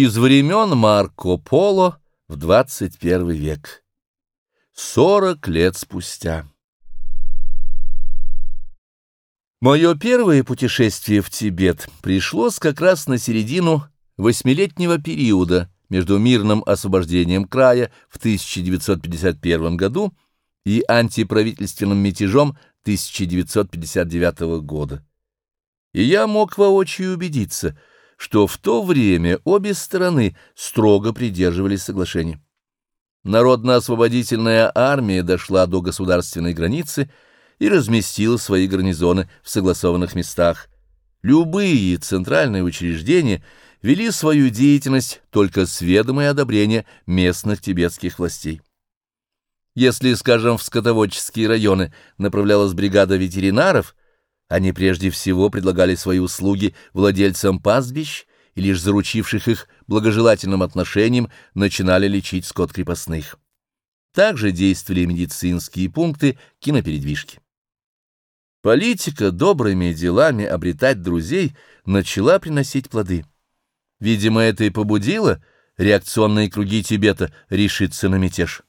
Из времен Марко Поло в 21 век. Сорок лет спустя. Мое первое путешествие в Тибет пришлось как раз на середину восьмилетнего периода между мирным освобождением края в 1951 году и антиправительственным мятежом 1959 года. И я мог воочию убедиться – что в то время обе стороны строго придерживались соглашения. Народно-освободительная армия дошла до государственной границы и разместила свои гарнизоны в согласованных местах. Любые центральные учреждения вели свою деятельность только с ведома и одобрения местных тибетских властей. Если, скажем, в скотоводческие районы направлялась бригада ветеринаров, они прежде всего предлагали свои услуги владельцам пастбищ и лишь заручивших их благожелательным отношением начинали лечить скот крепостных. Также действовали медицинские пункты кинопередвижки. Политика добрыми делами обретать друзей начала приносить плоды. Видимо, это и побудило реакционные круги Тибета решиться на мятеж.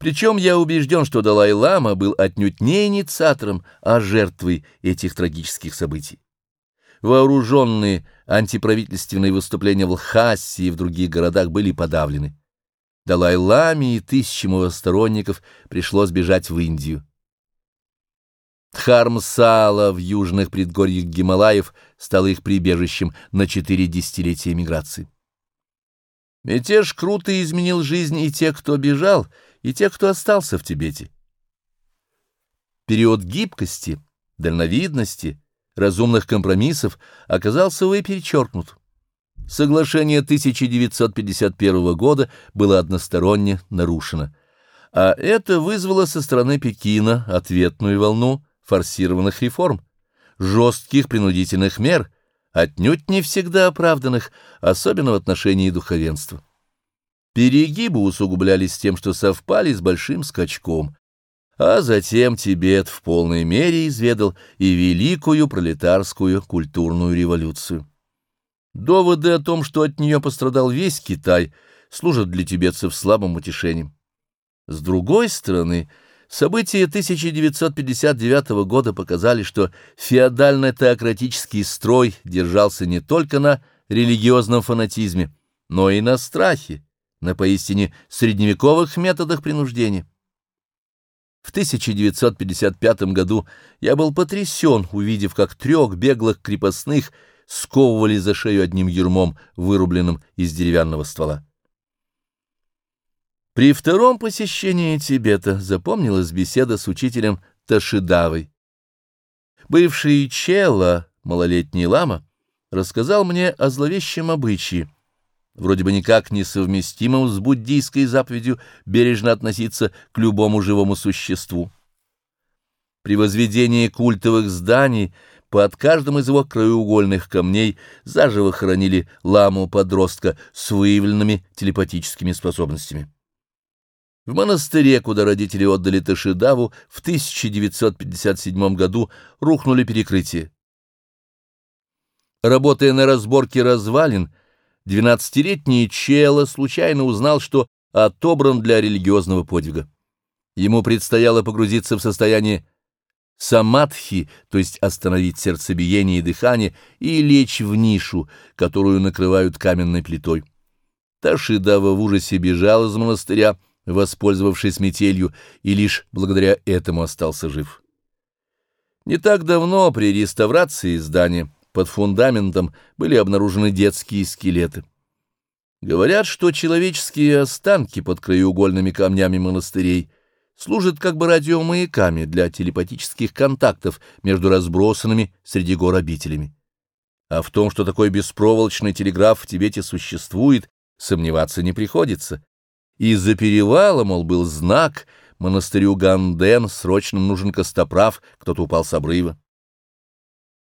Причем я убежден, что Далай-Лама был отнюдь не инициатором, а жертвой этих трагических событий. Вооруженные антиправительственные выступления в Лхасе и в других городах были подавлены. Далай-Ламе и тысячам его сторонников пришлось бежать в Индию. Дхармсала в южных предгорьях Гималаев стало их прибежищем на четыре десятилетия миграции. Мятеж круто изменил жизнь и тех, кто бежал, и тех, кто остался в Тибете. Период гибкости, дальновидности, разумных компромиссов оказался, увы, перечеркнут. Соглашение 1951 года было односторонне нарушено, а это вызвало со стороны Пекина ответную волну форсированных реформ, жестких принудительных мер – отнюдь не всегда оправданных, особенно в отношении духовенства. Перегибы усугублялись тем, что совпали с большим скачком, а затем Тибет в полной мере изведал и великую пролетарскую культурную революцию. Доводы о том, что от нее пострадал весь Китай, служат для тибетцев слабым утешением. С другой стороны, События 1959 года показали, что феодально-теократический строй держался не только на религиозном фанатизме, но и на страхе, на поистине средневековых методах принуждения. В 1955 году я был потрясен, увидев, как трех беглых крепостных сковывали за шею одним юрмом, вырубленным из деревянного ствола. При втором посещении Тибета запомнилась беседа с учителем Ташидавой. Бывший Чела, малолетний лама, рассказал мне о зловещем обычае, вроде бы никак не совместимом с буддийской заповедью бережно относиться к любому живому существу. При возведении культовых зданий под каждым из его краеугольных камней заживо хоронили ламу-подростка с выявленными телепатическими способностями. В монастыре, куда родители отдали Ташидаву, в 1957 году рухнули перекрытия. Работая на разборке развалин, двенадцатилетний Чела случайно узнал, что отобран для религиозного подвига. Ему предстояло погрузиться в состояние самадхи, то есть остановить сердцебиение и дыхание, и лечь в нишу, которую накрывают каменной плитой. Ташидава в ужасе бежал из монастыря, воспользовавшись метелью, и лишь благодаря этому остался жив. Не так давно при реставрации здания под фундаментом были обнаружены детские скелеты. Говорят, что человеческие останки под краеугольными камнями монастырей служат как бы радиомаяками для телепатических контактов между разбросанными среди гор обителями. А в том, что такой беспроволочный телеграф в Тибете существует, сомневаться не приходится. Из-за перевала, мол, был знак, монастырю Ганден срочно нужен костоправ, кто-то упал с обрыва.